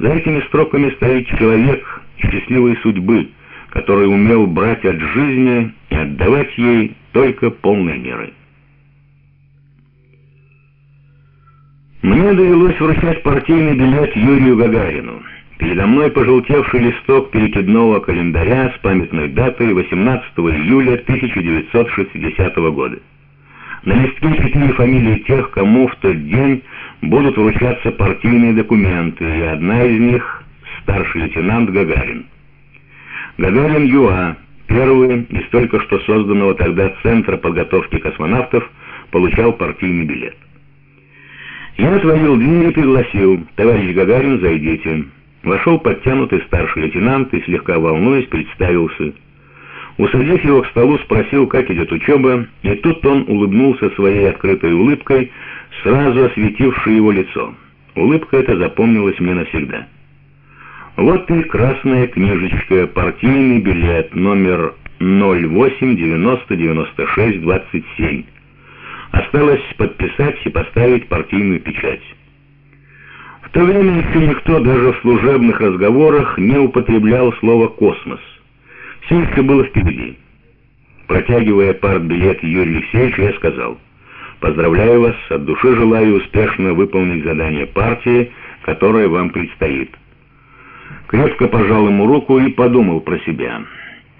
За этими строками стоит человек счастливой судьбы, который умел брать от жизни и отдавать ей только полной мерой. Мне довелось вручать партийный билет Юрию Гагарину. Передо мной пожелтевший листок перекидного календаря с памятной датой 18 июля 1960 года. На листке четыре фамилии тех, кому в тот день будут вручаться партийные документы, и одна из них — старший лейтенант Гагарин. Гагарин ЮА, первый из только что созданного тогда Центра подготовки космонавтов, получал партийный билет. Я отворил дверь и пригласил. «Товарищ Гагарин, зайдите». Вошел подтянутый старший лейтенант и, слегка волнуясь, представился. Усадив его к столу, спросил, как идет учеба, и тут он улыбнулся своей открытой улыбкой, сразу осветившей его лицо. Улыбка эта запомнилась мне навсегда. Вот и красная книжечка, партийный билет, номер 08 90 96 27. Осталось подписать и поставить партийную печать. В то время никто даже в служебных разговорах не употреблял слово «космос». Еще было впереди. Протягивая партбилет Юрию Алексеевичу, я сказал, «Поздравляю вас, от души желаю успешно выполнить задание партии, которое вам предстоит». Крепко пожал ему руку и подумал про себя.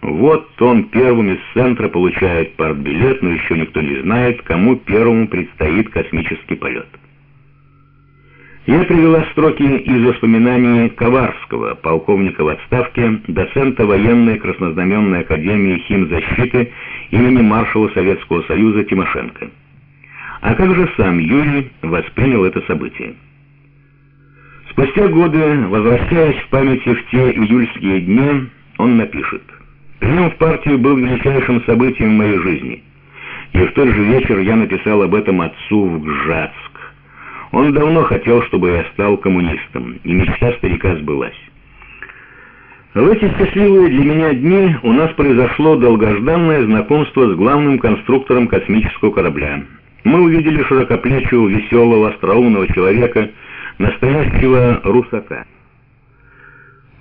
Вот он первым из центра получает партбилет, но еще никто не знает, кому первому предстоит космический полет. Я привела строки из воспоминаний Коварского, полковника в отставке, доцента военной краснознаменной академии химзащиты имени маршала Советского Союза Тимошенко. А как же сам Юрий воспринял это событие? Спустя годы, возвращаясь в памяти в те июльские дни, он напишет «Прием в партию был величайшим событием в моей жизни, и в тот же вечер я написал об этом отцу в Гжатск. Он давно хотел, чтобы я стал коммунистом, и мечта старика сбылась. В эти счастливые для меня дни у нас произошло долгожданное знакомство с главным конструктором космического корабля. Мы увидели широкоплечего, веселого, остроумного человека, настоящего русака.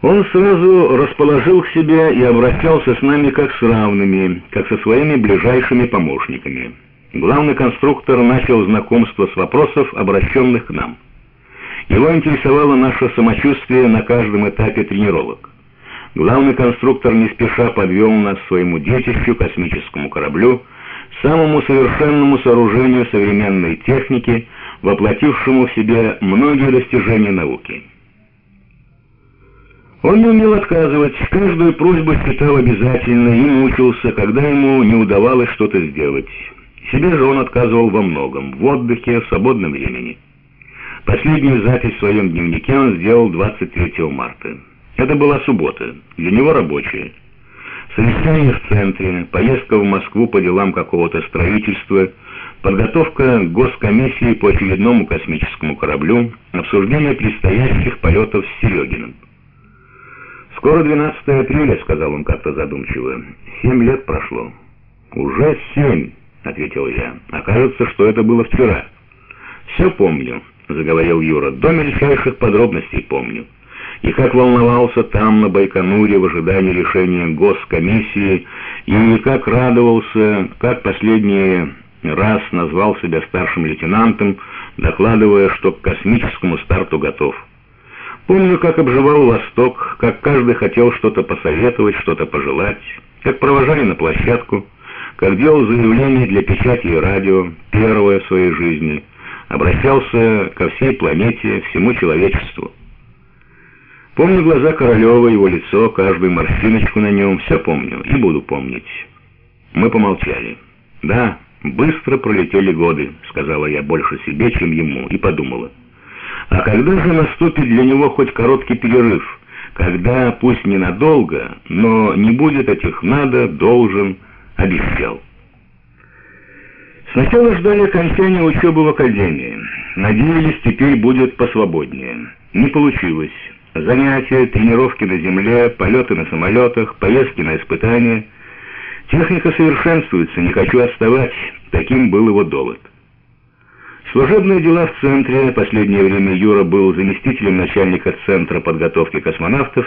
Он сразу расположил к себе и обращался с нами как с равными, как со своими ближайшими помощниками. Главный конструктор начал знакомство с вопросов, обращенных к нам. Его интересовало наше самочувствие на каждом этапе тренировок. Главный конструктор не спеша подвел нас своему детищу, космическому кораблю, самому совершенному сооружению современной техники, воплотившему в себе многие достижения науки. Он не умел отказывать, каждую просьбу считал обязательной и мучился, когда ему не удавалось что-то сделать. Себе же он отказывал во многом, в отдыхе, в свободном времени. Последнюю запись в своем дневнике он сделал 23 марта. Это была суббота, для него рабочая. Совещание в центре, поездка в Москву по делам какого-то строительства, подготовка госкомиссии по очередному космическому кораблю, обсуждение предстоящих полетов с Серегиным. «Скоро 12 апреля», — сказал он как-то задумчиво. «Семь лет прошло». «Уже семь». — ответил я. «Окажется, что это было вчера». «Все помню», — заговорил Юра, — «до мельчайших подробностей помню. И как волновался там, на Байконуре, в ожидании решения госкомиссии, и как радовался, как последний раз назвал себя старшим лейтенантом, докладывая, что к космическому старту готов. Помню, как обживал Восток, как каждый хотел что-то посоветовать, что-то пожелать, как провожали на площадку, как делал заявление для печати и радио, первое в своей жизни, обращался ко всей планете, всему человечеству. Помню глаза Королева, его лицо, каждую морщиночку на нем, все помню и буду помнить. Мы помолчали. «Да, быстро пролетели годы», — сказала я больше себе, чем ему, и подумала. «А когда же наступит для него хоть короткий перерыв? Когда, пусть ненадолго, но не будет этих «надо», «должен», обещал. Сначала ждали окончания учебы в академии. Надеялись, теперь будет посвободнее. Не получилось. Занятия, тренировки на земле, полеты на самолетах, поездки на испытания. Техника совершенствуется, не хочу отставать. Таким был его довод. Служебные дела в центре. Последнее время Юра был заместителем начальника Центра подготовки космонавтов.